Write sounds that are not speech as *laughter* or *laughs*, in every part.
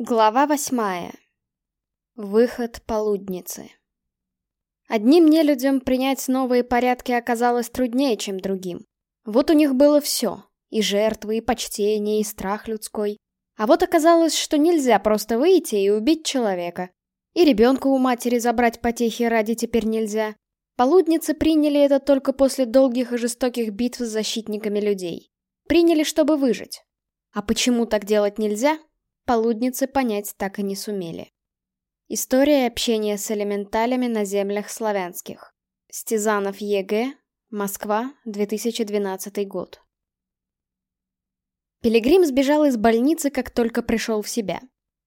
Глава восьмая. Выход полудницы. Одним нелюдям принять новые порядки оказалось труднее, чем другим. Вот у них было все. И жертвы, и почтение, и страх людской. А вот оказалось, что нельзя просто выйти и убить человека. И ребенка у матери забрать потехи ради теперь нельзя. Полудницы приняли это только после долгих и жестоких битв с защитниками людей. Приняли, чтобы выжить. А почему так делать нельзя, полудницы понять так и не сумели. История общения с элементалями на землях славянских. Стезанов ЕГЭ, Москва, 2012 год. Пилигрим сбежал из больницы, как только пришел в себя.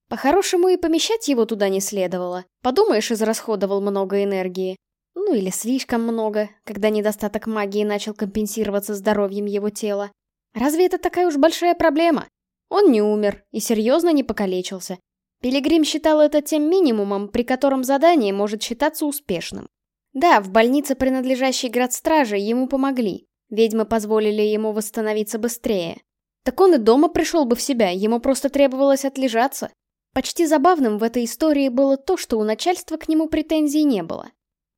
По-хорошему и помещать его туда не следовало. Подумаешь, израсходовал много энергии. Ну или слишком много, когда недостаток магии начал компенсироваться здоровьем его тела. Разве это такая уж большая проблема? Он не умер и серьезно не покалечился. Пилигрим считал это тем минимумом, при котором задание может считаться успешным. Да, в больнице, принадлежащей градстраже, ему помогли. Ведьмы позволили ему восстановиться быстрее. Так он и дома пришел бы в себя, ему просто требовалось отлежаться. Почти забавным в этой истории было то, что у начальства к нему претензий не было.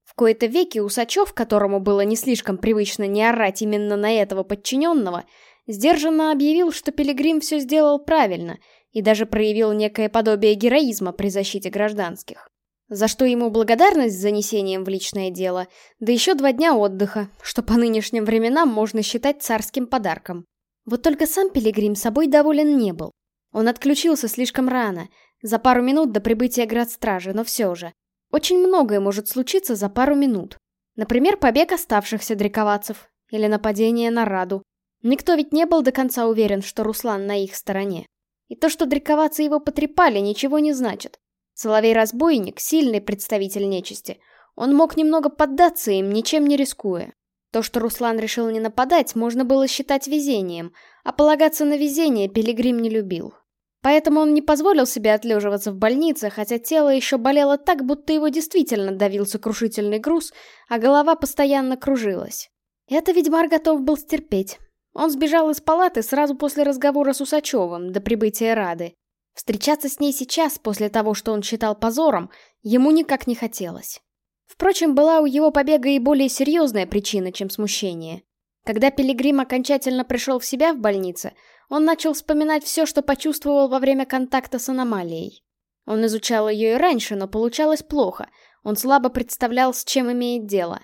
В кои-то веки Усачев, которому было не слишком привычно не орать именно на этого подчиненного, сдержанно объявил, что Пилигрим все сделал правильно и даже проявил некое подобие героизма при защите гражданских. За что ему благодарность с занесением в личное дело, да еще два дня отдыха, что по нынешним временам можно считать царским подарком. Вот только сам Пилигрим собой доволен не был. Он отключился слишком рано, за пару минут до прибытия градстражи, но все же. Очень многое может случиться за пару минут. Например, побег оставшихся дрековацев или нападение на Раду, Никто ведь не был до конца уверен, что Руслан на их стороне. И то, что дрековаться его потрепали, ничего не значит. Соловей-разбойник — сильный представитель нечисти. Он мог немного поддаться им, ничем не рискуя. То, что Руслан решил не нападать, можно было считать везением, а полагаться на везение Пилигрим не любил. Поэтому он не позволил себе отлеживаться в больнице, хотя тело еще болело так, будто его действительно давил сокрушительный груз, а голова постоянно кружилась. Это ведьмар готов был стерпеть. Он сбежал из палаты сразу после разговора с Усачевым, до прибытия Рады. Встречаться с ней сейчас, после того, что он считал позором, ему никак не хотелось. Впрочем, была у его побега и более серьезная причина, чем смущение. Когда Пилигрим окончательно пришел в себя в больнице, он начал вспоминать все, что почувствовал во время контакта с аномалией. Он изучал ее и раньше, но получалось плохо. Он слабо представлял, с чем имеет дело.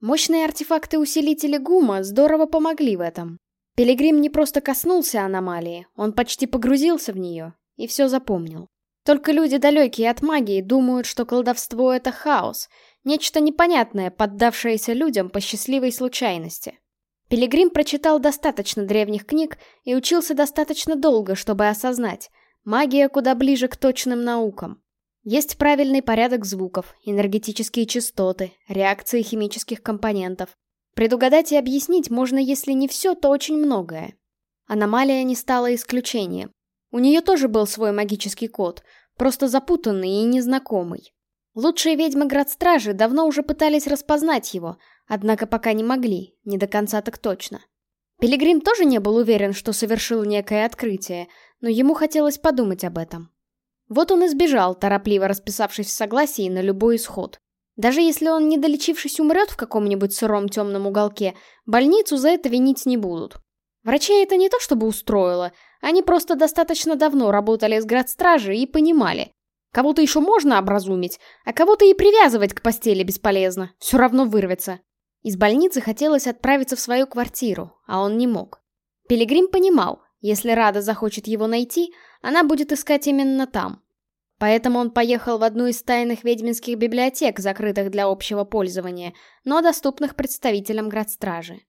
Мощные артефакты-усилители ГУМа здорово помогли в этом. Пилигрим не просто коснулся аномалии, он почти погрузился в нее и все запомнил. Только люди, далекие от магии, думают, что колдовство — это хаос, нечто непонятное, поддавшееся людям по счастливой случайности. Пилигрим прочитал достаточно древних книг и учился достаточно долго, чтобы осознать, магия куда ближе к точным наукам. Есть правильный порядок звуков, энергетические частоты, реакции химических компонентов, Предугадать и объяснить можно, если не все, то очень многое. Аномалия не стала исключением. У нее тоже был свой магический код, просто запутанный и незнакомый. Лучшие ведьмы Градстражи давно уже пытались распознать его, однако пока не могли, не до конца так точно. Пилигрим тоже не был уверен, что совершил некое открытие, но ему хотелось подумать об этом. Вот он и сбежал, торопливо расписавшись в согласии на любой исход. Даже если он, не долечившись, умрет в каком-нибудь сыром темном уголке, больницу за это винить не будут. Врачей это не то чтобы устроило, они просто достаточно давно работали с градстражей и понимали. Кого-то еще можно образумить, а кого-то и привязывать к постели бесполезно, все равно вырвется. Из больницы хотелось отправиться в свою квартиру, а он не мог. Пилигрим понимал, если Рада захочет его найти, она будет искать именно там. Поэтому он поехал в одну из тайных ведьминских библиотек, закрытых для общего пользования, но доступных представителям градстражи.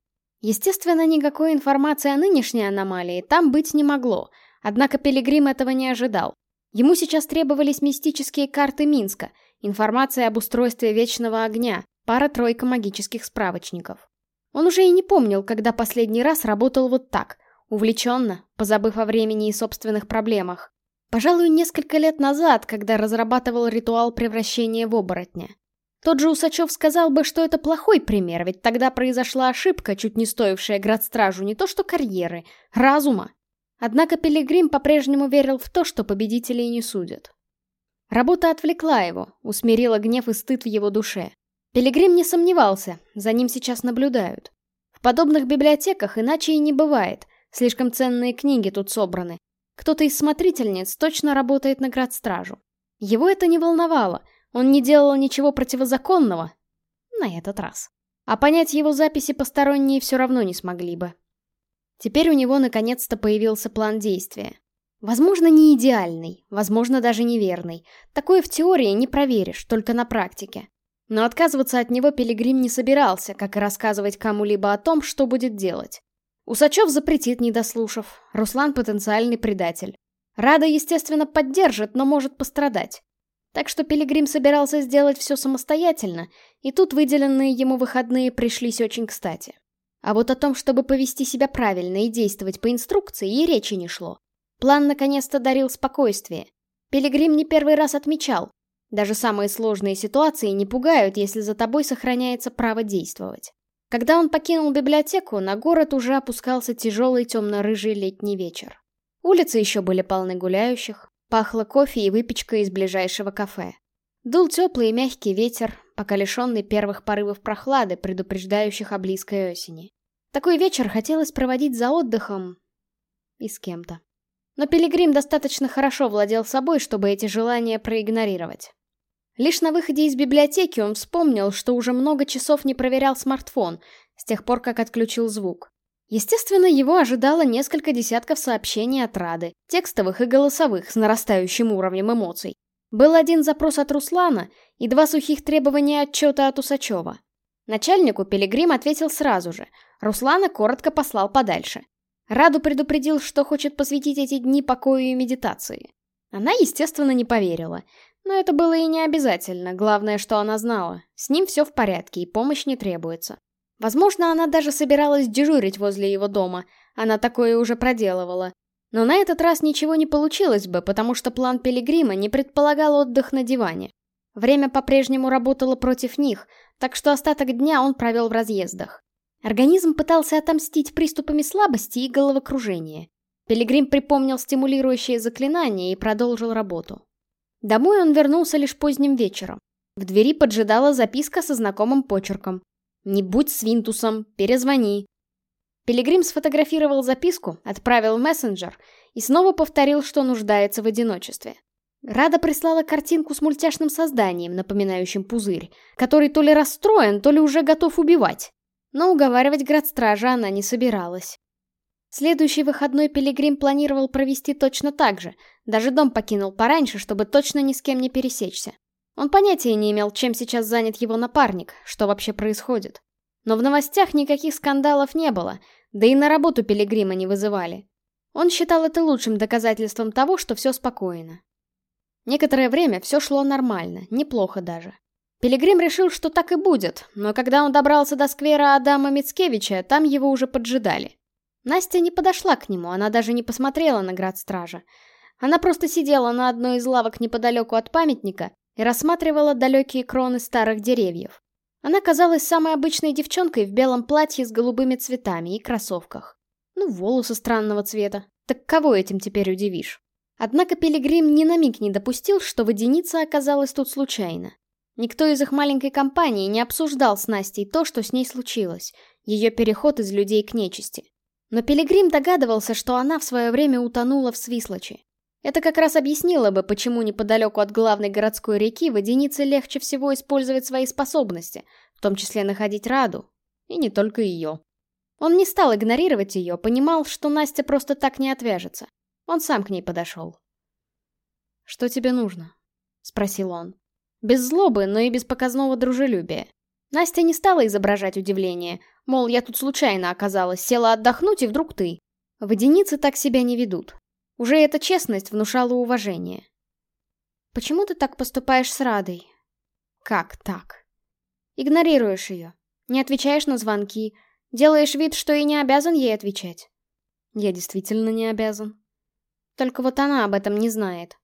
Естественно, никакой информации о нынешней аномалии там быть не могло, однако Пилигрим этого не ожидал. Ему сейчас требовались мистические карты Минска, информация об устройстве Вечного Огня, пара-тройка магических справочников. Он уже и не помнил, когда последний раз работал вот так, увлеченно, позабыв о времени и собственных проблемах. Пожалуй, несколько лет назад, когда разрабатывал ритуал превращения в оборотня. Тот же Усачев сказал бы, что это плохой пример, ведь тогда произошла ошибка, чуть не стоившая градстражу не то что карьеры, разума. Однако Пилигрим по-прежнему верил в то, что победителей не судят. Работа отвлекла его, усмирила гнев и стыд в его душе. Пилигрим не сомневался, за ним сейчас наблюдают. В подобных библиотеках иначе и не бывает, слишком ценные книги тут собраны. Кто-то из смотрительниц точно работает на градстражу. Его это не волновало, он не делал ничего противозаконного. На этот раз. А понять его записи посторонние все равно не смогли бы. Теперь у него наконец-то появился план действия. Возможно, не идеальный, возможно, даже неверный. Такое в теории не проверишь, только на практике. Но отказываться от него Пилигрим не собирался, как и рассказывать кому-либо о том, что будет делать. Усачев запретит, не дослушав. Руслан потенциальный предатель. Рада, естественно, поддержит, но может пострадать. Так что Пилигрим собирался сделать все самостоятельно, и тут выделенные ему выходные пришлись очень кстати. А вот о том, чтобы повести себя правильно и действовать по инструкции, и речи не шло. План наконец-то дарил спокойствие. Пилигрим не первый раз отмечал. Даже самые сложные ситуации не пугают, если за тобой сохраняется право действовать. Когда он покинул библиотеку, на город уже опускался тяжелый темно-рыжий летний вечер. Улицы еще были полны гуляющих, пахло кофе и выпечкой из ближайшего кафе. Дул теплый и мягкий ветер, пока лишенный первых порывов прохлады, предупреждающих о близкой осени. Такой вечер хотелось проводить за отдыхом и с кем-то. Но Пилигрим достаточно хорошо владел собой, чтобы эти желания проигнорировать. Лишь на выходе из библиотеки он вспомнил, что уже много часов не проверял смартфон, с тех пор, как отключил звук. Естественно, его ожидало несколько десятков сообщений от Рады, текстовых и голосовых, с нарастающим уровнем эмоций. Был один запрос от Руслана и два сухих требования отчета от Усачева. Начальнику Пилигрим ответил сразу же, Руслана коротко послал подальше. Раду предупредил, что хочет посвятить эти дни покою и медитации. Она, естественно, не поверила. Но это было и не обязательно, главное, что она знала. С ним все в порядке и помощь не требуется. Возможно, она даже собиралась дежурить возле его дома, она такое уже проделывала. Но на этот раз ничего не получилось бы, потому что план Пилигрима не предполагал отдых на диване. Время по-прежнему работало против них, так что остаток дня он провел в разъездах. Организм пытался отомстить приступами слабости и головокружения. Пилигрим припомнил стимулирующее заклинание и продолжил работу. Домой он вернулся лишь поздним вечером. В двери поджидала записка со знакомым почерком. «Не будь свинтусом, перезвони». Пилигрим сфотографировал записку, отправил в мессенджер и снова повторил, что нуждается в одиночестве. Рада прислала картинку с мультяшным созданием, напоминающим пузырь, который то ли расстроен, то ли уже готов убивать. Но уговаривать градстража она не собиралась. Следующий выходной Пилигрим планировал провести точно так же, даже дом покинул пораньше, чтобы точно ни с кем не пересечься. Он понятия не имел, чем сейчас занят его напарник, что вообще происходит. Но в новостях никаких скандалов не было, да и на работу Пилигрима не вызывали. Он считал это лучшим доказательством того, что все спокойно. Некоторое время все шло нормально, неплохо даже. Пилигрим решил, что так и будет, но когда он добрался до сквера Адама Мицкевича, там его уже поджидали. Настя не подошла к нему, она даже не посмотрела на град стража. Она просто сидела на одной из лавок неподалеку от памятника и рассматривала далекие кроны старых деревьев. Она казалась самой обычной девчонкой в белом платье с голубыми цветами и кроссовках. Ну, волосы странного цвета. Так кого этим теперь удивишь? Однако Пилигрим ни на миг не допустил, что водяница оказалась тут случайно. Никто из их маленькой компании не обсуждал с Настей то, что с ней случилось, ее переход из людей к нечисти. Но Пилигрим догадывался, что она в свое время утонула в Свислочи. Это как раз объяснило бы, почему неподалеку от главной городской реки водянице легче всего использовать свои способности, в том числе находить Раду. И не только ее. Он не стал игнорировать ее, понимал, что Настя просто так не отвяжется. Он сам к ней подошел. «Что тебе нужно?» — спросил он. Без злобы, но и без показного дружелюбия. Настя не стала изображать удивление, мол, я тут случайно оказалась, села отдохнуть, и вдруг ты. Водяницы так себя не ведут. Уже эта честность внушала уважение. Почему ты так поступаешь с Радой? Как так? Игнорируешь ее. Не отвечаешь на звонки. Делаешь вид, что и не обязан ей отвечать. Я действительно не обязан. Только вот она об этом не знает.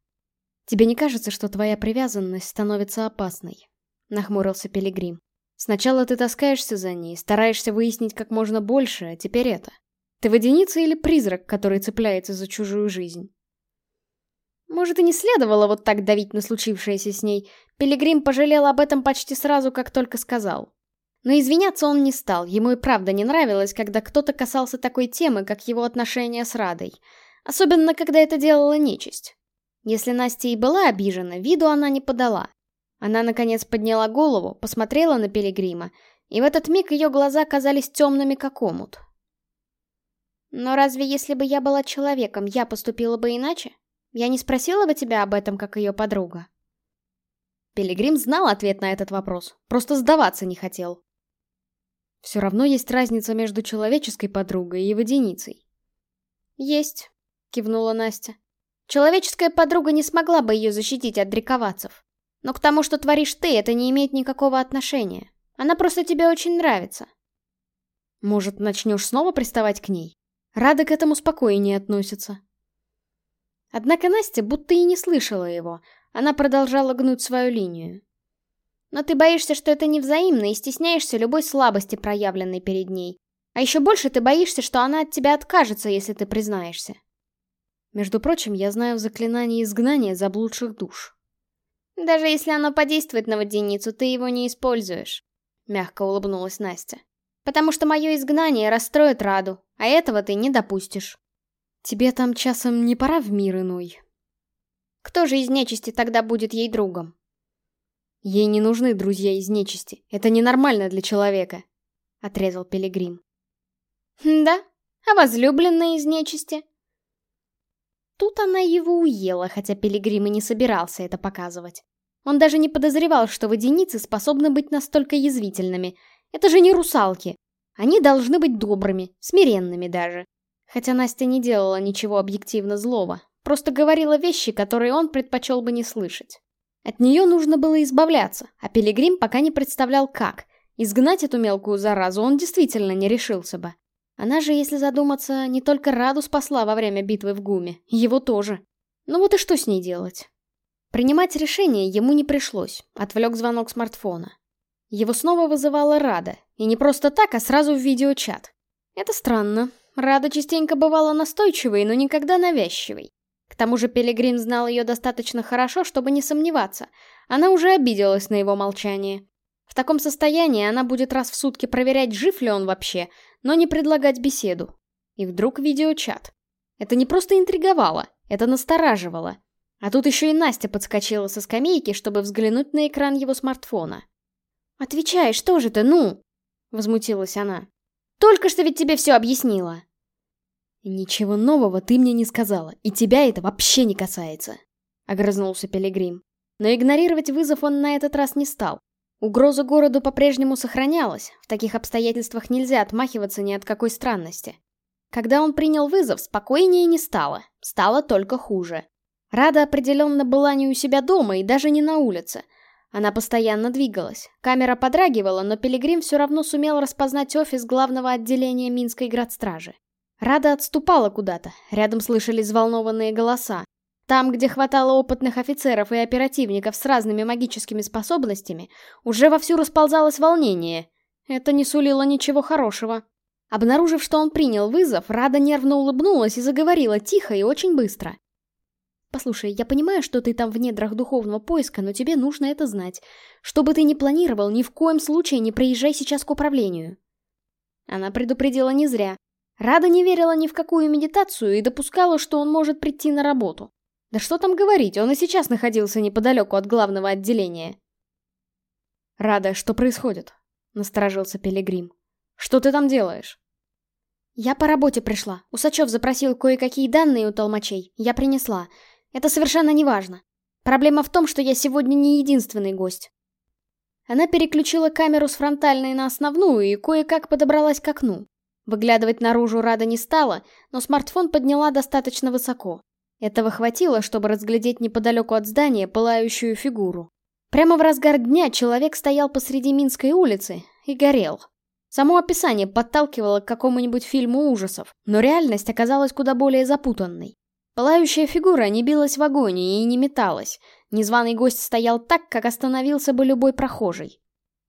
Тебе не кажется, что твоя привязанность становится опасной? Нахмурился Пилигрим. Сначала ты таскаешься за ней, стараешься выяснить как можно больше, а теперь это. Ты водяница или призрак, который цепляется за чужую жизнь? Может, и не следовало вот так давить на случившееся с ней. Пилигрим пожалел об этом почти сразу, как только сказал. Но извиняться он не стал, ему и правда не нравилось, когда кто-то касался такой темы, как его отношения с Радой. Особенно, когда это делала нечисть. Если Настя и была обижена, виду она не подала. Она, наконец, подняла голову, посмотрела на Пилигрима, и в этот миг ее глаза казались темными, как омут. «Но разве если бы я была человеком, я поступила бы иначе? Я не спросила бы тебя об этом, как ее подруга?» Пилигрим знал ответ на этот вопрос, просто сдаваться не хотел. Все равно есть разница между человеческой подругой и водяницей. «Есть», — кивнула Настя. «Человеческая подруга не смогла бы ее защитить от дриковацев. Но к тому, что творишь ты, это не имеет никакого отношения. Она просто тебе очень нравится». «Может, начнешь снова приставать к ней? Рада к этому спокойнее относится». Однако Настя будто и не слышала его. Она продолжала гнуть свою линию. Но ты боишься, что это невзаимно, и стесняешься любой слабости, проявленной перед ней. А еще больше ты боишься, что она от тебя откажется, если ты признаешься. Между прочим, я знаю заклинание изгнания заблудших душ. Даже если оно подействует на водяницу, ты его не используешь. Мягко улыбнулась Настя. Потому что мое изгнание расстроит Раду, а этого ты не допустишь. Тебе там часом не пора в мир иной? Кто же из нечисти тогда будет ей другом? Ей не нужны друзья из нечисти. Это ненормально для человека, — отрезал Пилигрим. Да? А возлюбленная из нечисти? Тут она его уела, хотя Пилигрим и не собирался это показывать. Он даже не подозревал, что водяницы способны быть настолько язвительными. Это же не русалки. Они должны быть добрыми, смиренными даже. Хотя Настя не делала ничего объективно злого, просто говорила вещи, которые он предпочел бы не слышать. От нее нужно было избавляться, а Пилигрим пока не представлял как. Изгнать эту мелкую заразу он действительно не решился бы. Она же, если задуматься, не только Раду спасла во время битвы в Гуме, его тоже. Ну вот и что с ней делать? Принимать решение ему не пришлось, отвлек звонок смартфона. Его снова вызывала Рада, и не просто так, а сразу в видеочат. Это странно. Рада частенько бывала настойчивой, но никогда навязчивой. К тому же Пилигрим знал ее достаточно хорошо, чтобы не сомневаться. Она уже обиделась на его молчание. В таком состоянии она будет раз в сутки проверять, жив ли он вообще, но не предлагать беседу. И вдруг видеочат. Это не просто интриговало, это настораживало. А тут еще и Настя подскочила со скамейки, чтобы взглянуть на экран его смартфона. «Отвечай, что же ты, ну?» — возмутилась она. «Только что ведь тебе все объяснила!» «Ничего нового ты мне не сказала, и тебя это вообще не касается», — огрызнулся Пилигрим. Но игнорировать вызов он на этот раз не стал. Угроза городу по-прежнему сохранялась, в таких обстоятельствах нельзя отмахиваться ни от какой странности. Когда он принял вызов, спокойнее не стало, стало только хуже. Рада определенно была не у себя дома и даже не на улице. Она постоянно двигалась. Камера подрагивала, но Пилигрим все равно сумел распознать офис главного отделения Минской градстражи. Рада отступала куда-то, рядом слышались взволнованные голоса. Там, где хватало опытных офицеров и оперативников с разными магическими способностями, уже вовсю расползалось волнение. Это не сулило ничего хорошего. Обнаружив, что он принял вызов, Рада нервно улыбнулась и заговорила тихо и очень быстро. «Послушай, я понимаю, что ты там в недрах духовного поиска, но тебе нужно это знать. Что бы ты ни планировал, ни в коем случае не приезжай сейчас к управлению». Она предупредила не зря. Рада не верила ни в какую медитацию и допускала, что он может прийти на работу. Да что там говорить, он и сейчас находился неподалеку от главного отделения. «Рада, что происходит?» — насторожился Пилигрим. «Что ты там делаешь?» «Я по работе пришла. Усачев запросил кое-какие данные у толмачей. Я принесла. Это совершенно не важно. Проблема в том, что я сегодня не единственный гость». Она переключила камеру с фронтальной на основную и кое-как подобралась к окну. Выглядывать наружу Рада не стала, но смартфон подняла достаточно высоко. Этого хватило, чтобы разглядеть неподалеку от здания пылающую фигуру. Прямо в разгар дня человек стоял посреди Минской улицы и горел. Само описание подталкивало к какому-нибудь фильму ужасов, но реальность оказалась куда более запутанной. Пылающая фигура не билась в агонии и не металась. Незваный гость стоял так, как остановился бы любой прохожий.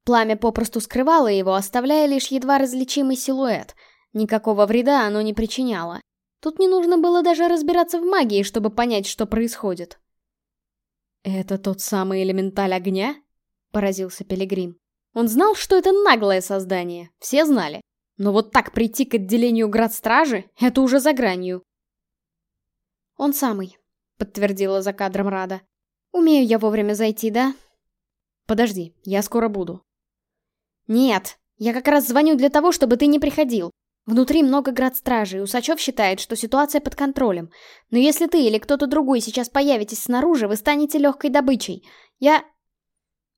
Пламя попросту скрывало его, оставляя лишь едва различимый силуэт — Никакого вреда оно не причиняло. Тут не нужно было даже разбираться в магии, чтобы понять, что происходит. «Это тот самый элементаль огня?» — поразился Пилигрим. Он знал, что это наглое создание, все знали. Но вот так прийти к отделению градстражи — это уже за гранью. «Он самый», — подтвердила за кадром Рада. «Умею я вовремя зайти, да?» «Подожди, я скоро буду». «Нет, я как раз звоню для того, чтобы ты не приходил. Внутри много градстражей, Усачев считает, что ситуация под контролем. Но если ты или кто-то другой сейчас появитесь снаружи, вы станете легкой добычей. Я...»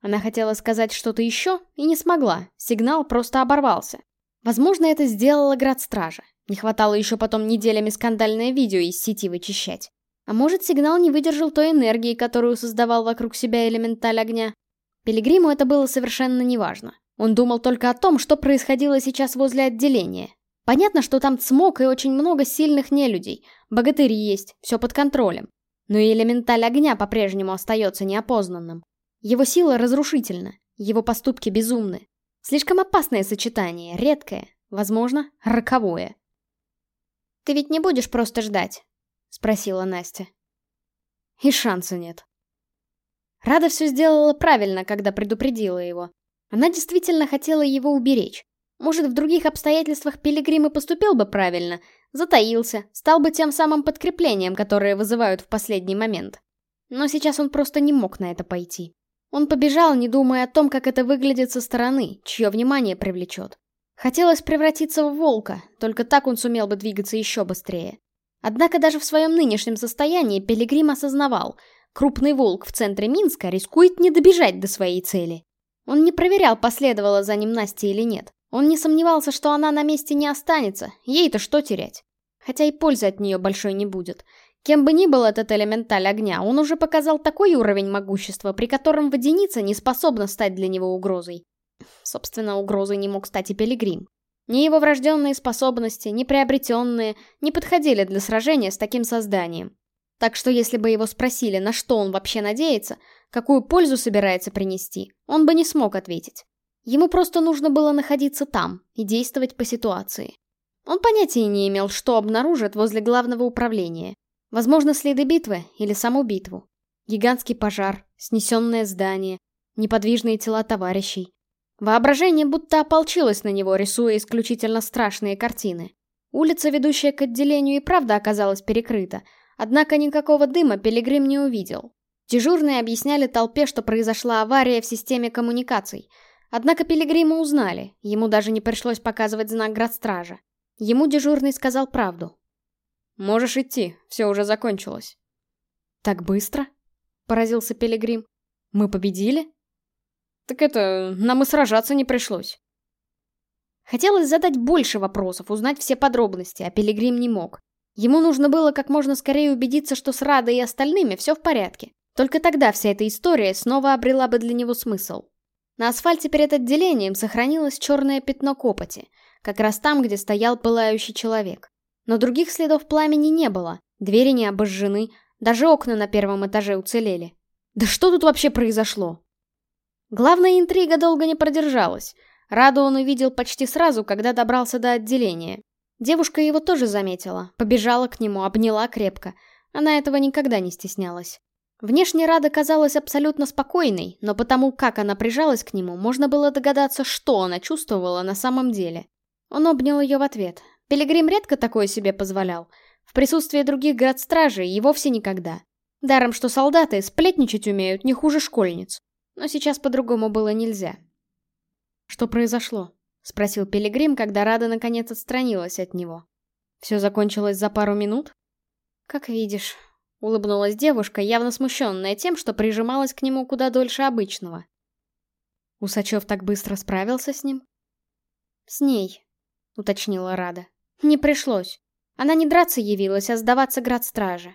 Она хотела сказать что-то еще и не смогла, сигнал просто оборвался. Возможно, это сделала градстража. Не хватало еще потом неделями скандальное видео из сети вычищать. А может, сигнал не выдержал той энергии, которую создавал вокруг себя элементаль огня. Пилигриму это было совершенно неважно. Он думал только о том, что происходило сейчас возле отделения. Понятно, что там цмок и очень много сильных нелюдей. Богатыри есть, все под контролем. Но и элементаль огня по-прежнему остается неопознанным. Его сила разрушительна, его поступки безумны. Слишком опасное сочетание, редкое, возможно, роковое. «Ты ведь не будешь просто ждать?» — спросила Настя. И шанса нет. Рада все сделала правильно, когда предупредила его. Она действительно хотела его уберечь. Может, в других обстоятельствах Пилигрим и поступил бы правильно, затаился, стал бы тем самым подкреплением, которое вызывают в последний момент. Но сейчас он просто не мог на это пойти. Он побежал, не думая о том, как это выглядит со стороны, чье внимание привлечет. Хотелось превратиться в волка, только так он сумел бы двигаться еще быстрее. Однако даже в своем нынешнем состоянии Пилигрим осознавал, крупный волк в центре Минска рискует не добежать до своей цели. Он не проверял, последовала за ним Настя или нет. Он не сомневался, что она на месте не останется, ей-то что терять. Хотя и пользы от нее большой не будет. Кем бы ни был этот элементаль огня, он уже показал такой уровень могущества, при котором водяница не способна стать для него угрозой. Собственно, угрозой не мог стать и Пилигрим. Ни его врожденные способности, ни приобретенные, не подходили для сражения с таким созданием. Так что если бы его спросили, на что он вообще надеется, какую пользу собирается принести, он бы не смог ответить. Ему просто нужно было находиться там и действовать по ситуации. Он понятия не имел, что обнаружит возле главного управления. Возможно, следы битвы или саму битву. Гигантский пожар, снесенное здание, неподвижные тела товарищей. Воображение будто ополчилось на него, рисуя исключительно страшные картины. Улица, ведущая к отделению, и правда оказалась перекрыта, однако никакого дыма Пилигрим не увидел. Дежурные объясняли толпе, что произошла авария в системе коммуникаций. Однако Пилигрима узнали, ему даже не пришлось показывать знак градстража. Ему дежурный сказал правду. «Можешь идти, все уже закончилось». «Так быстро?» — поразился Пилигрим. «Мы победили?» «Так это, нам и сражаться не пришлось». Хотелось задать больше вопросов, узнать все подробности, а Пилигрим не мог. Ему нужно было как можно скорее убедиться, что с Радой и остальными все в порядке. Только тогда вся эта история снова обрела бы для него смысл. На асфальте перед отделением сохранилось черное пятно копоти, как раз там, где стоял пылающий человек. Но других следов пламени не было, двери не обожжены, даже окна на первом этаже уцелели. Да что тут вообще произошло? Главная интрига долго не продержалась. Раду он увидел почти сразу, когда добрался до отделения. Девушка его тоже заметила, побежала к нему, обняла крепко. Она этого никогда не стеснялась. Внешне Рада казалась абсолютно спокойной, но потому, как она прижалась к нему, можно было догадаться, что она чувствовала на самом деле. Он обнял ее в ответ, Пилигрим редко такое себе позволял. В присутствии других градстражей и вовсе никогда. Даром, что солдаты сплетничать умеют не хуже школьниц. Но сейчас по-другому было нельзя. «Что произошло?» — спросил Пилигрим, когда Рада наконец отстранилась от него. «Все закончилось за пару минут?» «Как видишь», — улыбнулась девушка, явно смущенная тем, что прижималась к нему куда дольше обычного. Усачев так быстро справился с ним? «С ней», — уточнила Рада. Не пришлось. Она не драться явилась, а сдаваться градстражи.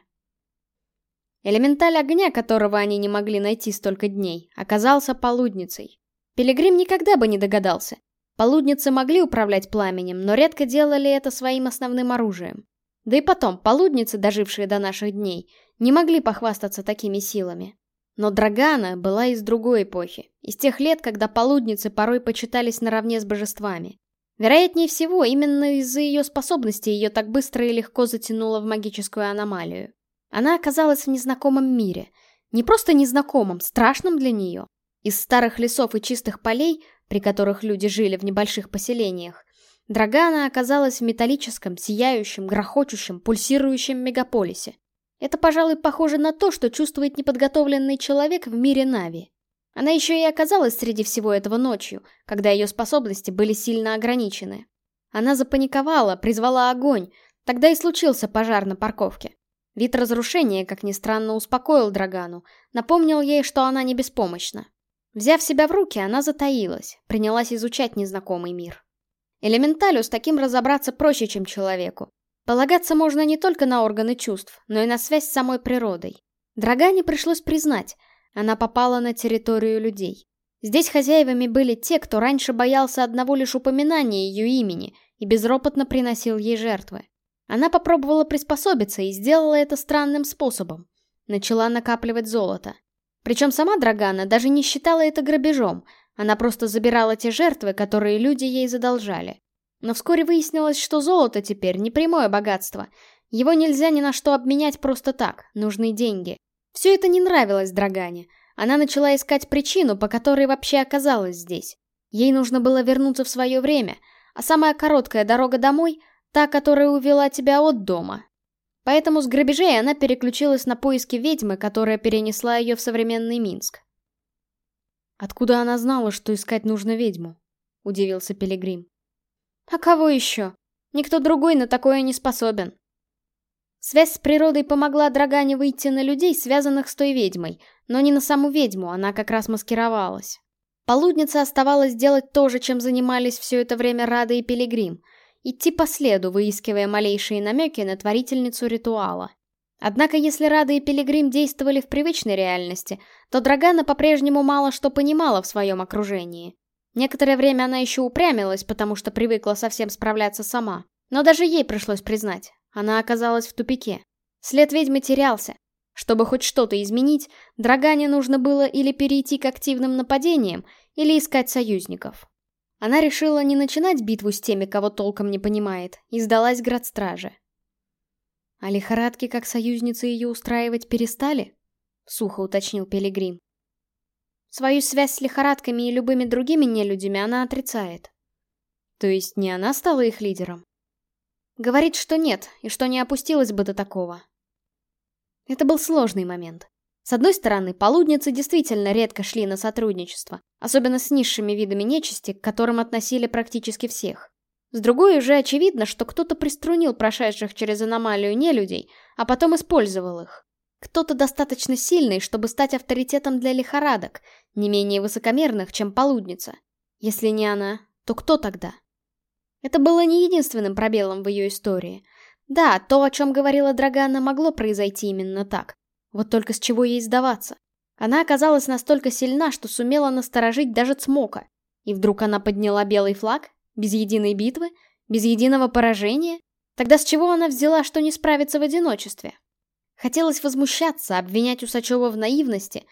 Элементаль огня, которого они не могли найти столько дней, оказался полудницей. Пилигрим никогда бы не догадался. Полудницы могли управлять пламенем, но редко делали это своим основным оружием. Да и потом, полудницы, дожившие до наших дней, не могли похвастаться такими силами. Но Драгана была из другой эпохи, из тех лет, когда полудницы порой почитались наравне с божествами. Вероятнее всего, именно из-за ее способности ее так быстро и легко затянуло в магическую аномалию. Она оказалась в незнакомом мире. Не просто незнакомом, страшном для нее. Из старых лесов и чистых полей, при которых люди жили в небольших поселениях, Драгана оказалась в металлическом, сияющем, грохочущем, пульсирующем мегаполисе. Это, пожалуй, похоже на то, что чувствует неподготовленный человек в мире Нави. Она еще и оказалась среди всего этого ночью, когда ее способности были сильно ограничены. Она запаниковала, призвала огонь, тогда и случился пожар на парковке. Вид разрушения, как ни странно, успокоил Драгану, напомнил ей, что она не беспомощна. Взяв себя в руки, она затаилась, принялась изучать незнакомый мир. Элементалю с таким разобраться проще, чем человеку. Полагаться можно не только на органы чувств, но и на связь с самой природой. Драгане пришлось признать, она попала на территорию людей. Здесь хозяевами были те, кто раньше боялся одного лишь упоминания ее имени и безропотно приносил ей жертвы. Она попробовала приспособиться и сделала это странным способом. Начала накапливать золото. Причем сама Драгана даже не считала это грабежом, она просто забирала те жертвы, которые люди ей задолжали. Но вскоре выяснилось, что золото теперь не прямое богатство. Его нельзя ни на что обменять просто так, нужны деньги. Все это не нравилось Драгане. Она начала искать причину, по которой вообще оказалась здесь. Ей нужно было вернуться в свое время, а самая короткая дорога домой — та, которая увела тебя от дома. Поэтому с грабежей она переключилась на поиски ведьмы, которая перенесла ее в современный Минск. «Откуда она знала, что искать нужно ведьму?» — удивился Пилигрим. «А кого еще? Никто другой на такое не способен. Связь с природой помогла Драгане выйти на людей, связанных с той ведьмой, но не на саму ведьму, она как раз маскировалась. Полуднице оставалось делать то же, чем занимались все это время Рада и Пилигрим — идти по следу, выискивая малейшие намеки на творительницу ритуала. Однако если Рада и Пилигрим действовали в привычной реальности, то Драгана по-прежнему мало что понимала в своем окружении. Некоторое время она еще упрямилась, потому что привыкла совсем справляться сама. Но даже ей пришлось признать, она оказалась в тупике. След ведьмы терялся. Чтобы хоть что-то изменить, Драгане нужно было или перейти к активным нападениям, или искать союзников. Она решила не начинать битву с теми, кого толком не понимает, и сдалась градстраже. «А лихорадки как союзницы ее устраивать перестали?» — сухо уточнил Пилигрим. Свою связь с лихорадками и любыми другими нелюдями она отрицает. То есть не она стала их лидером? Говорит, что нет, и что не опустилась бы до такого. Это был сложный момент. С одной стороны, полудницы действительно редко шли на сотрудничество, особенно с низшими видами нечисти, к которым относили практически всех. С другой уже очевидно, что кто-то приструнил прошедших через аномалию нелюдей, а потом использовал их. Кто-то достаточно сильный, чтобы стать авторитетом для лихорадок, не менее высокомерных, чем полудница. Если не она, то кто тогда? Это было не единственным пробелом в ее истории. Да, то, о чем говорила Драгана, могло произойти именно так. Вот только с чего ей сдаваться? Она оказалась настолько сильна, что сумела насторожить даже Цмока. И вдруг она подняла белый флаг? Без единой битвы? Без единого поражения? Тогда с чего она взяла, что не справится в одиночестве? Хотелось возмущаться, обвинять Усачева в наивности,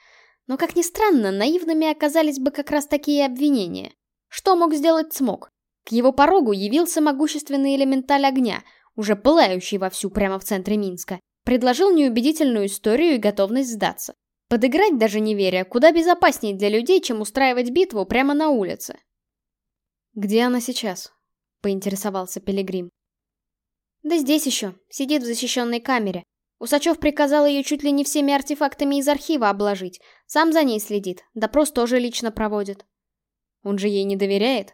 но, как ни странно, наивными оказались бы как раз такие обвинения. Что мог сделать Цмок? К его порогу явился могущественный элементаль огня, уже пылающий вовсю прямо в центре Минска. Предложил неубедительную историю и готовность сдаться. Подыграть даже не веря, куда безопаснее для людей, чем устраивать битву прямо на улице. «Где она сейчас?» — поинтересовался Пилигрим. «Да здесь еще, сидит в защищенной камере. Усачев приказал ее чуть ли не всеми артефактами из архива обложить. Сам за ней следит, допрос тоже лично проводит». «Он же ей не доверяет?»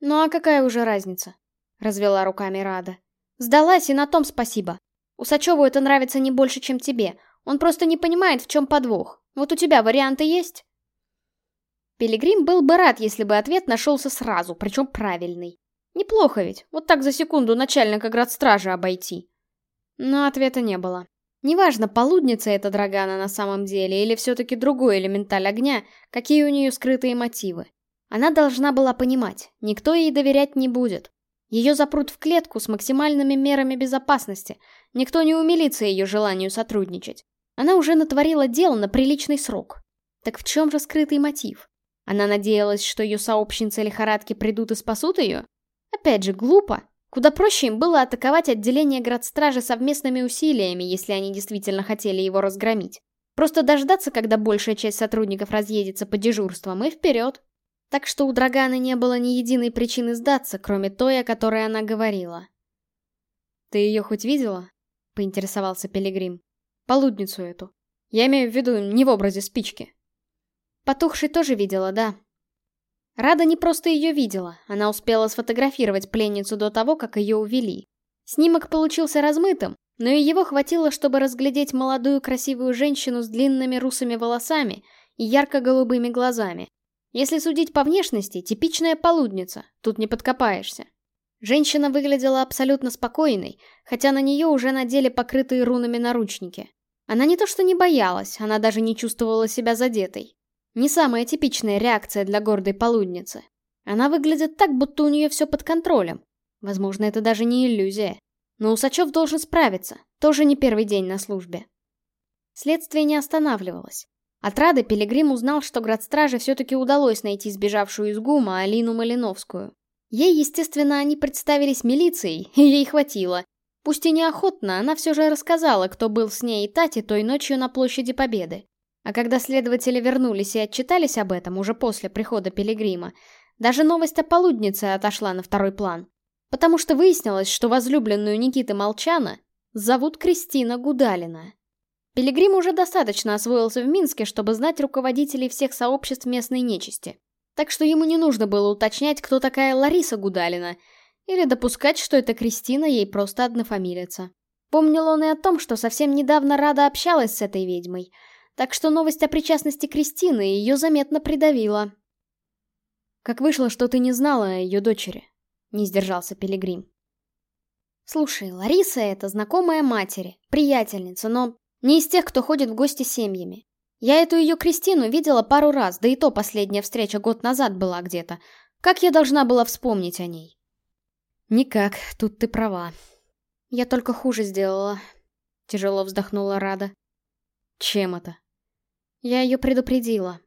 «Ну а какая уже разница?» — развела руками Рада. «Сдалась, и на том спасибо. Усачеву это нравится не больше, чем тебе. Он просто не понимает, в чем подвох. Вот у тебя варианты есть?» Пилигрим был бы рад, если бы ответ нашелся сразу, причем правильный. Неплохо ведь, вот так за секунду начальника градстражи обойти. Но ответа не было. Неважно, полудница это Драгана на самом деле, или все-таки другой элементаль огня, какие у нее скрытые мотивы. Она должна была понимать, никто ей доверять не будет. Ее запрут в клетку с максимальными мерами безопасности, никто не умилится ее желанию сотрудничать. Она уже натворила дел на приличный срок. Так в чем же скрытый мотив? Она надеялась, что ее сообщницы лихорадки придут и спасут ее? Опять же, глупо. Куда проще им было атаковать отделение градстражи совместными усилиями, если они действительно хотели его разгромить. Просто дождаться, когда большая часть сотрудников разъедется по дежурствам, и вперед. Так что у Драганы не было ни единой причины сдаться, кроме той, о которой она говорила. «Ты ее хоть видела?» — поинтересовался Пилигрим. «Полудницу эту. Я имею в виду не в образе спички». Потухший тоже видела, да. Рада не просто ее видела, она успела сфотографировать пленницу до того, как ее увели. Снимок получился размытым, но и его хватило, чтобы разглядеть молодую красивую женщину с длинными русыми волосами и ярко-голубыми глазами. Если судить по внешности, типичная полудница, тут не подкопаешься. Женщина выглядела абсолютно спокойной, хотя на нее уже надели покрытые рунами наручники. Она не то что не боялась, она даже не чувствовала себя задетой. Не самая типичная реакция для гордой полудницы. Она выглядит так, будто у нее все под контролем. Возможно, это даже не иллюзия. Но Усачев должен справиться, тоже не первый день на службе. Следствие не останавливалось. От Рады Пилигрим узнал, что градстраже все-таки удалось найти сбежавшую из ГУМа Алину Малиновскую. Ей, естественно, они представились милицией, *laughs* и ей хватило. Пусть и неохотно, она все же рассказала, кто был с ней и Тати той ночью на площади Победы. А когда следователи вернулись и отчитались об этом уже после прихода Пилигрима, даже новость о полуднице отошла на второй план. Потому что выяснилось, что возлюбленную Никиты Молчана зовут Кристина Гудалина. Пилигрим уже достаточно освоился в Минске, чтобы знать руководителей всех сообществ местной нечисти. Так что ему не нужно было уточнять, кто такая Лариса Гудалина, или допускать, что это Кристина ей просто однофамилица. Помнил он и о том, что совсем недавно Рада общалась с этой ведьмой — так что новость о причастности Кристины ее заметно придавила. «Как вышло, что ты не знала о ее дочери?» — не сдержался Пилигрим. «Слушай, Лариса — это знакомая матери, приятельница, но не из тех, кто ходит в гости семьями. Я эту ее Кристину видела пару раз, да и то последняя встреча год назад была где-то. Как я должна была вспомнить о ней?» «Никак, тут ты права». «Я только хуже сделала», — тяжело вздохнула Рада. «Чем это?» Я ее предупредила.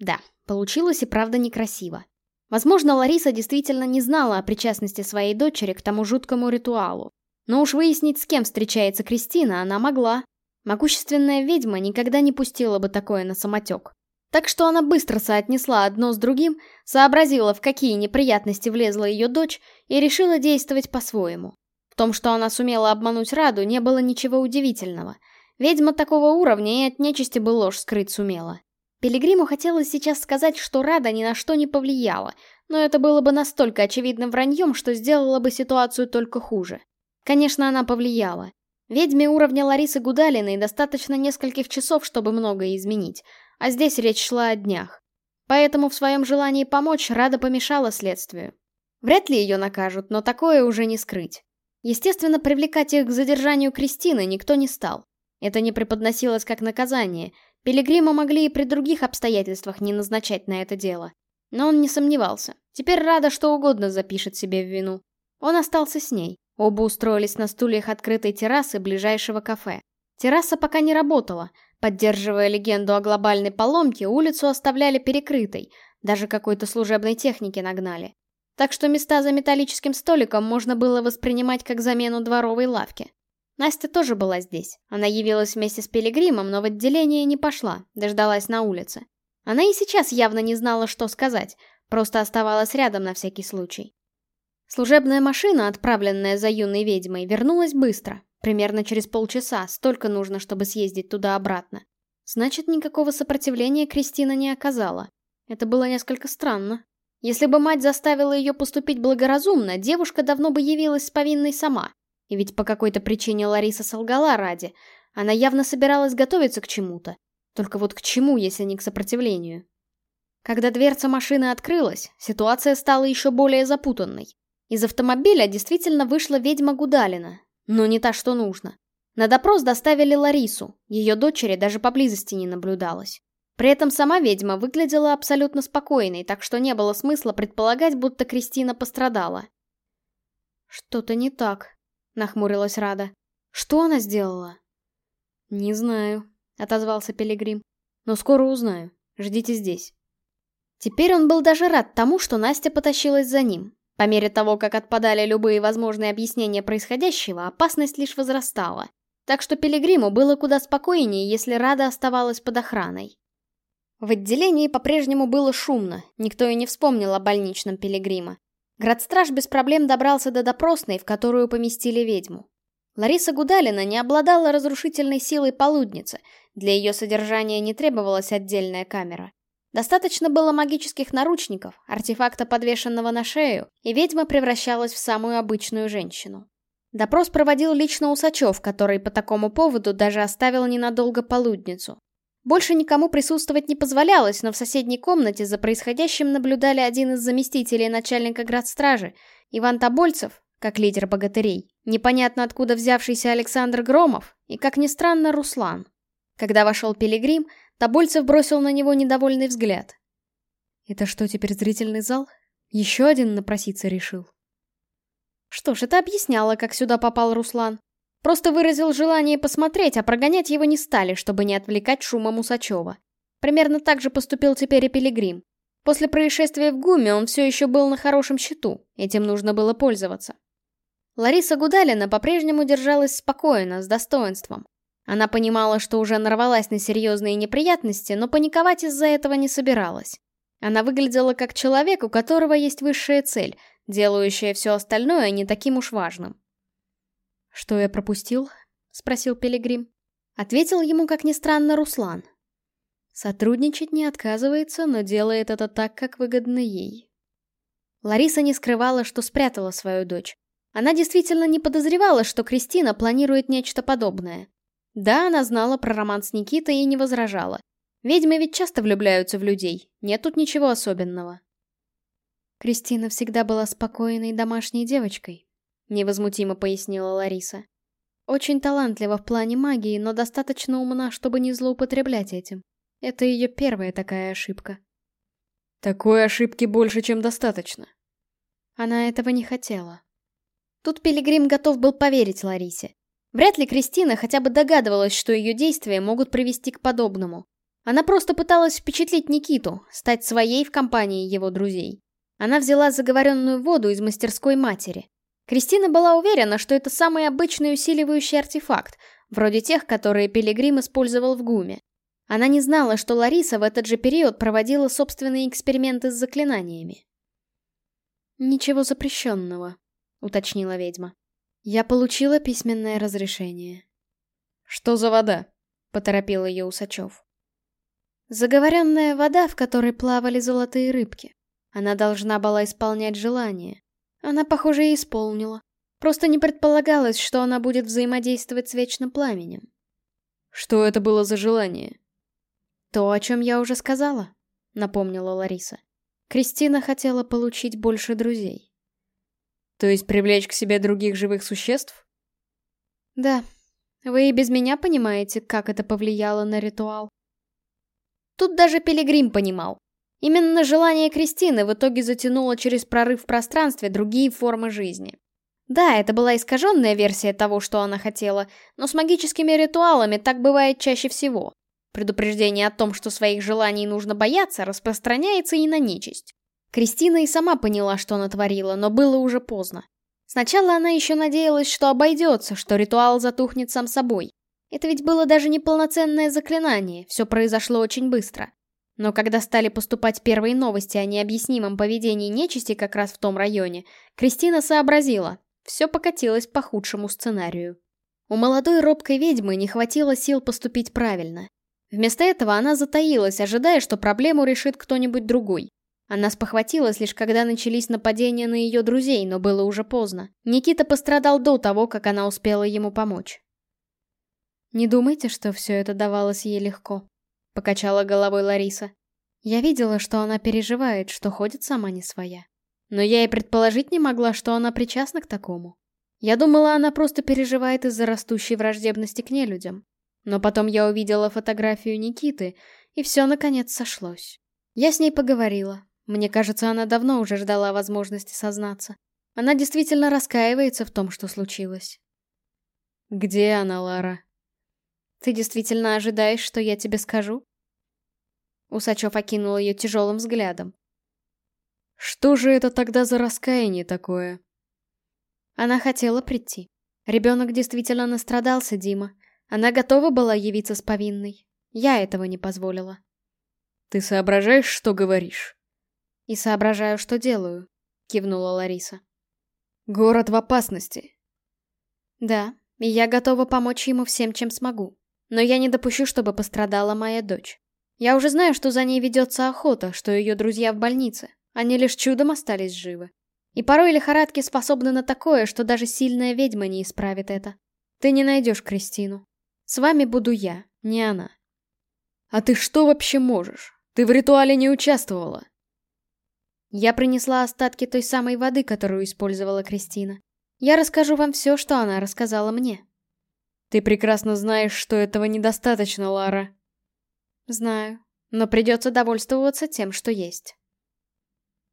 Да, получилось и правда некрасиво. Возможно, Лариса действительно не знала о причастности своей дочери к тому жуткому ритуалу. Но уж выяснить, с кем встречается Кристина, она могла. Могущественная ведьма никогда не пустила бы такое на самотек. Так что она быстро соотнесла одно с другим, сообразила, в какие неприятности влезла ее дочь, и решила действовать по-своему. В том, что она сумела обмануть Раду, не было ничего удивительного — Ведьма такого уровня и от нечисти бы ложь скрыть сумела. Пилигриму хотелось сейчас сказать, что Рада ни на что не повлияла, но это было бы настолько очевидным враньем, что сделало бы ситуацию только хуже. Конечно, она повлияла. Ведьме уровня Ларисы Гудалиной достаточно нескольких часов, чтобы многое изменить, а здесь речь шла о днях. Поэтому в своем желании помочь Рада помешала следствию. Вряд ли ее накажут, но такое уже не скрыть. Естественно, привлекать их к задержанию Кристины никто не стал. Это не преподносилось как наказание. Пилигрима могли и при других обстоятельствах не назначать на это дело. Но он не сомневался. Теперь рада что угодно запишет себе в вину. Он остался с ней. Оба устроились на стульях открытой террасы ближайшего кафе. Терраса пока не работала. Поддерживая легенду о глобальной поломке, улицу оставляли перекрытой. Даже какой-то служебной техники нагнали. Так что места за металлическим столиком можно было воспринимать как замену дворовой лавки. Настя тоже была здесь. Она явилась вместе с Пилигримом, но в отделение не пошла, дождалась на улице. Она и сейчас явно не знала, что сказать, просто оставалась рядом на всякий случай. Служебная машина, отправленная за юной ведьмой, вернулась быстро, примерно через полчаса, столько нужно, чтобы съездить туда-обратно. Значит, никакого сопротивления Кристина не оказала. Это было несколько странно. Если бы мать заставила ее поступить благоразумно, девушка давно бы явилась с повинной сама. И ведь по какой-то причине Лариса солгала ради. Она явно собиралась готовиться к чему-то. Только вот к чему, если не к сопротивлению? Когда дверца машины открылась, ситуация стала еще более запутанной. Из автомобиля действительно вышла ведьма Гудалина, но не та, что нужно. На допрос доставили Ларису, ее дочери даже поблизости не наблюдалось. При этом сама ведьма выглядела абсолютно спокойной, так что не было смысла предполагать, будто Кристина пострадала. «Что-то не так», — нахмурилась Рада. «Что она сделала?» «Не знаю», — отозвался Пилигрим. «Но скоро узнаю. Ждите здесь». Теперь он был даже рад тому, что Настя потащилась за ним. По мере того, как отпадали любые возможные объяснения происходящего, опасность лишь возрастала. Так что Пилигриму было куда спокойнее, если Рада оставалась под охраной. В отделении по-прежнему было шумно, никто и не вспомнил о больничном Пилигрима. Градстраж без проблем добрался до допросной, в которую поместили ведьму. Лариса Гудалина не обладала разрушительной силой полудницы, для ее содержания не требовалась отдельная камера. Достаточно было магических наручников, артефакта, подвешенного на шею, и ведьма превращалась в самую обычную женщину. Допрос проводил лично Усачев, который по такому поводу даже оставил ненадолго полудницу. Больше никому присутствовать не позволялось, но в соседней комнате за происходящим наблюдали один из заместителей начальника градстражи, Иван Тобольцев, как лидер богатырей, непонятно откуда взявшийся Александр Громов и, как ни странно, Руслан. Когда вошел Пилигрим, Тобольцев бросил на него недовольный взгляд. «Это что, теперь зрительный зал? Еще один напроситься решил?» Что ж, это объясняло, как сюда попал Руслан. Просто выразил желание посмотреть, а прогонять его не стали, чтобы не отвлекать шумом Усачева. Примерно так же поступил теперь и Пилигрим. После происшествия в ГУМе он все еще был на хорошем счету, этим нужно было пользоваться. Лариса Гудалина по-прежнему держалась спокойно, с достоинством. Она понимала, что уже нарвалась на серьезные неприятности, но паниковать из-за этого не собиралась. Она выглядела как человек, у которого есть высшая цель, делающая все остальное не таким уж важным. «Что я пропустил?» — спросил Пилигрим. Ответил ему, как ни странно, Руслан. Сотрудничать не отказывается, но делает это так, как выгодно ей. Лариса не скрывала, что спрятала свою дочь. Она действительно не подозревала, что Кристина планирует нечто подобное. Да, она знала про роман с Никитой и не возражала. Ведьмы ведь часто влюбляются в людей, нет тут ничего особенного. Кристина всегда была спокойной домашней девочкой, невозмутимо пояснила Лариса. Очень талантлива в плане магии, но достаточно умна, чтобы не злоупотреблять этим. Это ее первая такая ошибка. Такой ошибки больше, чем достаточно. Она этого не хотела. Тут Пилигрим готов был поверить Ларисе. Вряд ли Кристина хотя бы догадывалась, что ее действия могут привести к подобному. Она просто пыталась впечатлить Никиту, стать своей в компании его друзей. Она взяла заговоренную воду из мастерской матери. Кристина была уверена, что это самый обычный усиливающий артефакт, вроде тех, которые Пилигрим использовал в ГУМе. Она не знала, что Лариса в этот же период проводила собственные эксперименты с заклинаниями. «Ничего запрещенного», — уточнила ведьма. «Я получила письменное разрешение». «Что за вода?» — поторопил ее Усачев. «Заговоренная вода, в которой плавали золотые рыбки. Она должна была исполнять желание. Она, похоже, и исполнила. Просто не предполагалось, что она будет взаимодействовать с Вечным Пламенем. Что это было за желание? То, о чем я уже сказала, напомнила Лариса. Кристина хотела получить больше друзей. То есть привлечь к себе других живых существ? Да. Вы и без меня понимаете, как это повлияло на ритуал. Тут даже Пилигрим понимал. Именно желание Кристины в итоге затянуло через прорыв в пространстве другие формы жизни. Да, это была искаженная версия того, что она хотела, но с магическими ритуалами так бывает чаще всего. Предупреждение о том, что своих желаний нужно бояться, распространяется и на нечисть. Кристина и сама поняла, что натворила, но было уже поздно. Сначала она еще надеялась, что обойдется, что ритуал затухнет сам собой. Это ведь было даже не полноценное заклинание, все произошло очень быстро. Но когда стали поступать первые новости о необъяснимом поведении нечисти как раз в том районе, Кристина сообразила, все покатилось по худшему сценарию. У молодой робкой ведьмы не хватило сил поступить правильно. Вместо этого она затаилась, ожидая, что проблему решит кто-нибудь другой. Она спохватилась лишь когда начались нападения на ее друзей, но было уже поздно. Никита пострадал до того, как она успела ему помочь. «Не думайте, что все это давалось ей легко», — покачала головой Лариса. «Я видела, что она переживает, что ходит сама не своя. Но я и предположить не могла, что она причастна к такому. Я думала, она просто переживает из-за растущей враждебности к нелюдям. Но потом я увидела фотографию Никиты, и все наконец сошлось. Я с ней поговорила. Мне кажется, она давно уже ждала возможности сознаться. Она действительно раскаивается в том, что случилось. «Где она, Лара?» Ты действительно ожидаешь, что я тебе скажу? Усачев окинул ее тяжелым взглядом. Что же это тогда за раскаяние такое? Она хотела прийти. Ребенок действительно настрадался, Дима. Она готова была явиться с повинной. Я этого не позволила. Ты соображаешь, что говоришь? И соображаю, что делаю, кивнула Лариса. Город в опасности. Да, и я готова помочь ему всем, чем смогу. Но я не допущу, чтобы пострадала моя дочь. Я уже знаю, что за ней ведется охота, что ее друзья в больнице. Они лишь чудом остались живы. И порой лихорадки способны на такое, что даже сильная ведьма не исправит это. Ты не найдешь Кристину. С вами буду я, не она. А ты что вообще можешь? Ты в ритуале не участвовала. Я принесла остатки той самой воды, которую использовала Кристина. Я расскажу вам все, что она рассказала мне. Ты прекрасно знаешь, что этого недостаточно, Лара. Знаю, но придется довольствоваться тем, что есть.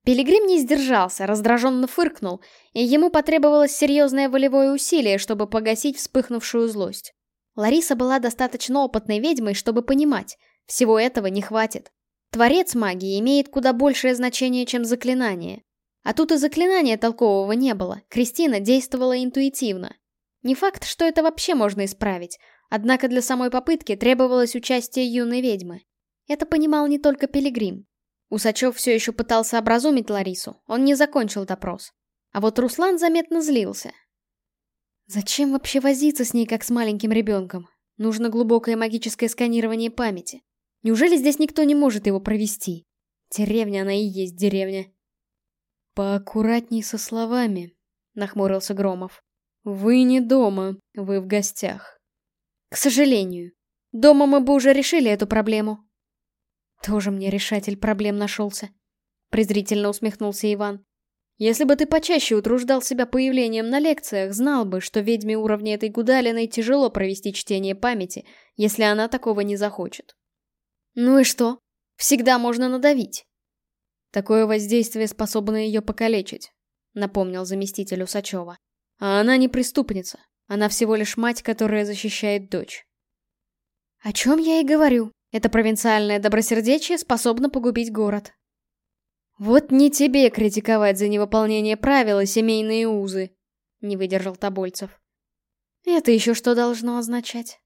Пилигрим не сдержался, раздраженно фыркнул, и ему потребовалось серьезное волевое усилие, чтобы погасить вспыхнувшую злость. Лариса была достаточно опытной ведьмой, чтобы понимать, всего этого не хватит. Творец магии имеет куда большее значение, чем заклинание. А тут и заклинания толкового не было, Кристина действовала интуитивно. Не факт, что это вообще можно исправить, однако для самой попытки требовалось участие юной ведьмы. Это понимал не только Пилигрим. Усачев все еще пытался образумить Ларису, он не закончил допрос. А вот Руслан заметно злился. Зачем вообще возиться с ней, как с маленьким ребенком? Нужно глубокое магическое сканирование памяти. Неужели здесь никто не может его провести? Деревня она и есть деревня. Поаккуратней со словами, нахмурился Громов. Вы не дома, вы в гостях. К сожалению. Дома мы бы уже решили эту проблему. Тоже мне решатель проблем нашелся. Презрительно усмехнулся Иван. Если бы ты почаще утруждал себя появлением на лекциях, знал бы, что ведьме уровня этой Гудалиной тяжело провести чтение памяти, если она такого не захочет. Ну и что? Всегда можно надавить. Такое воздействие способно ее покалечить, напомнил заместитель Усачева. А она не преступница. Она всего лишь мать, которая защищает дочь. О чем я и говорю. Это провинциальное добросердечие способно погубить город. Вот не тебе критиковать за невыполнение правил и семейные узы, не выдержал Тобольцев. Это еще что должно означать?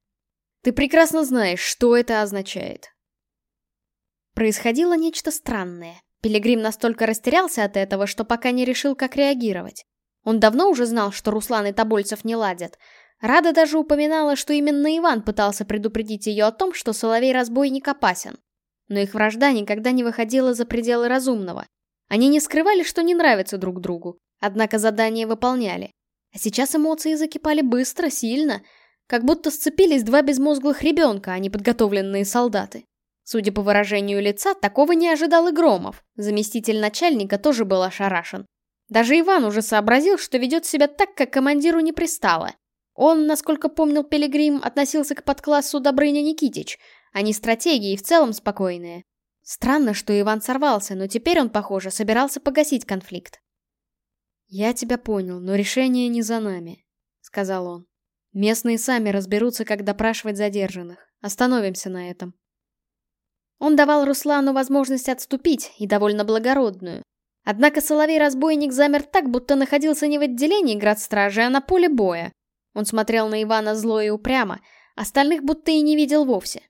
Ты прекрасно знаешь, что это означает. Происходило нечто странное. Пилигрим настолько растерялся от этого, что пока не решил, как реагировать. Он давно уже знал, что Руслан и Тобольцев не ладят, Рада даже упоминала, что именно Иван пытался предупредить ее о том, что Соловей-разбойник опасен. Но их вражда никогда не выходила за пределы разумного. Они не скрывали, что не нравятся друг другу, однако задание выполняли. А сейчас эмоции закипали быстро, сильно, как будто сцепились два безмозглых ребенка, а не подготовленные солдаты. Судя по выражению лица, такого не ожидал и Громов. Заместитель начальника тоже был ошарашен. Даже Иван уже сообразил, что ведет себя так, как командиру не пристало. Он, насколько помнил Пилигрим, относился к подклассу Добрыня Никитич, а не стратегии в целом спокойные. Странно, что Иван сорвался, но теперь он, похоже, собирался погасить конфликт. «Я тебя понял, но решение не за нами», — сказал он. «Местные сами разберутся, как допрашивать задержанных. Остановимся на этом». Он давал Руслану возможность отступить, и довольно благородную. Однако Соловей-разбойник замер так, будто находился не в отделении градстражи, а на поле боя, он смотрел на Ивана зло и упрямо, остальных будто и не видел вовсе.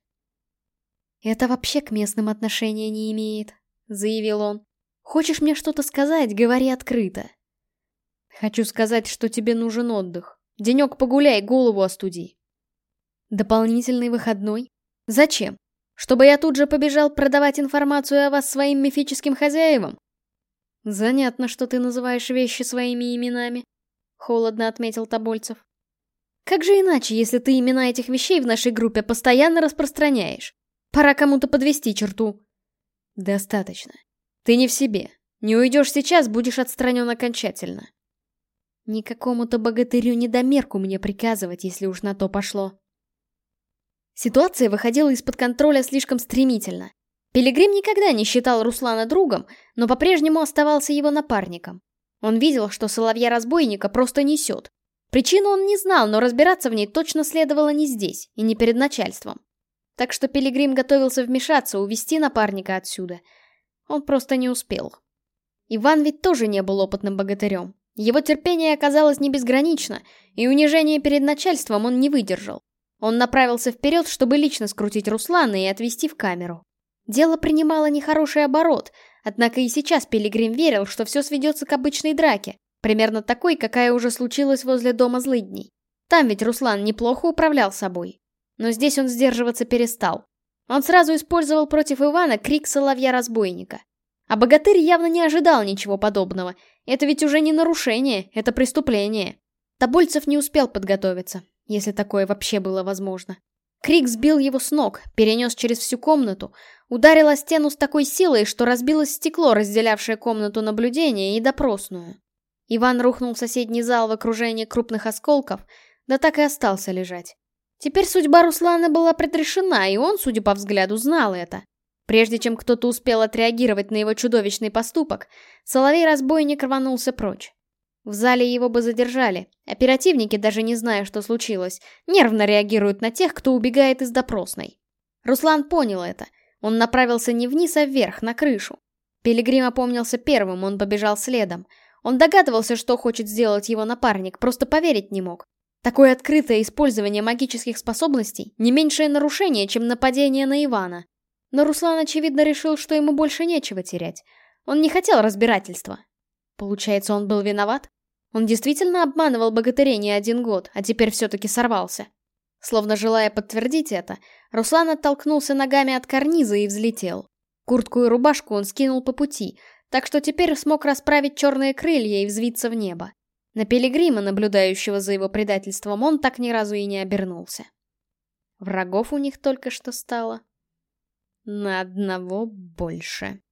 «Это вообще к местным отношения не имеет», — заявил он. «Хочешь мне что-то сказать, говори открыто». «Хочу сказать, что тебе нужен отдых. Денек погуляй, голову остуди». «Дополнительный выходной? Зачем? Чтобы я тут же побежал продавать информацию о вас своим мифическим хозяевам?» «Занятно, что ты называешь вещи своими именами», — холодно отметил Тобольцев. Как же иначе, если ты имена этих вещей в нашей группе постоянно распространяешь? Пора кому-то подвести черту. Достаточно. Ты не в себе. Не уйдешь сейчас, будешь отстранен окончательно. Никакому-то богатырю-недомерку мне приказывать, если уж на то пошло. Ситуация выходила из-под контроля слишком стремительно. Пилигрим никогда не считал Руслана другом, но по-прежнему оставался его напарником. Он видел, что соловья-разбойника просто несет, Причину он не знал, но разбираться в ней точно следовало не здесь и не перед начальством. Так что Пилигрим готовился вмешаться, увести напарника отсюда. Он просто не успел. Иван ведь тоже не был опытным богатырем. Его терпение оказалось не безгранично, и унижение перед начальством он не выдержал. Он направился вперед, чтобы лично скрутить Руслана и отвезти в камеру. Дело принимало нехороший оборот, однако и сейчас Пилигрим верил, что все сведется к обычной драке, примерно такой, какая уже случилась возле дома злыдней. Там ведь Руслан неплохо управлял собой. Но здесь он сдерживаться перестал. Он сразу использовал против Ивана крик соловья-разбойника. А богатырь явно не ожидал ничего подобного. Это ведь уже не нарушение, это преступление. Тобольцев не успел подготовиться, если такое вообще было возможно. Крик сбил его с ног, перенес через всю комнату, ударил о стену с такой силой, что разбилось стекло, разделявшее комнату наблюдения и допросную. Иван рухнул в соседний зал в окружении крупных осколков, да так и остался лежать. Теперь судьба Руслана была предрешена, и он, судя по взгляду, знал это. Прежде чем кто-то успел отреагировать на его чудовищный поступок, Соловей-разбойник рванулся прочь. В зале его бы задержали. Оперативники, даже не зная, что случилось, нервно реагируют на тех, кто убегает из допросной. Руслан понял это. Он направился не вниз, а вверх, на крышу. Пилигрим опомнился первым, он побежал следом. Он догадывался, что хочет сделать его напарник, просто поверить не мог. Такое открытое использование магических способностей — не меньшее нарушение, чем нападение на Ивана. Но Руслан, очевидно, решил, что ему больше нечего терять. Он не хотел разбирательства. Получается, он был виноват? Он действительно обманывал богатырей не один год, а теперь все-таки сорвался. Словно желая подтвердить это, Руслан оттолкнулся ногами от карниза и взлетел. Куртку и рубашку он скинул по пути, так что теперь смог расправить черные крылья и взвиться в небо. На пилигрима, наблюдающего за его предательством, он так ни разу и не обернулся. Врагов у них только что стало на одного больше.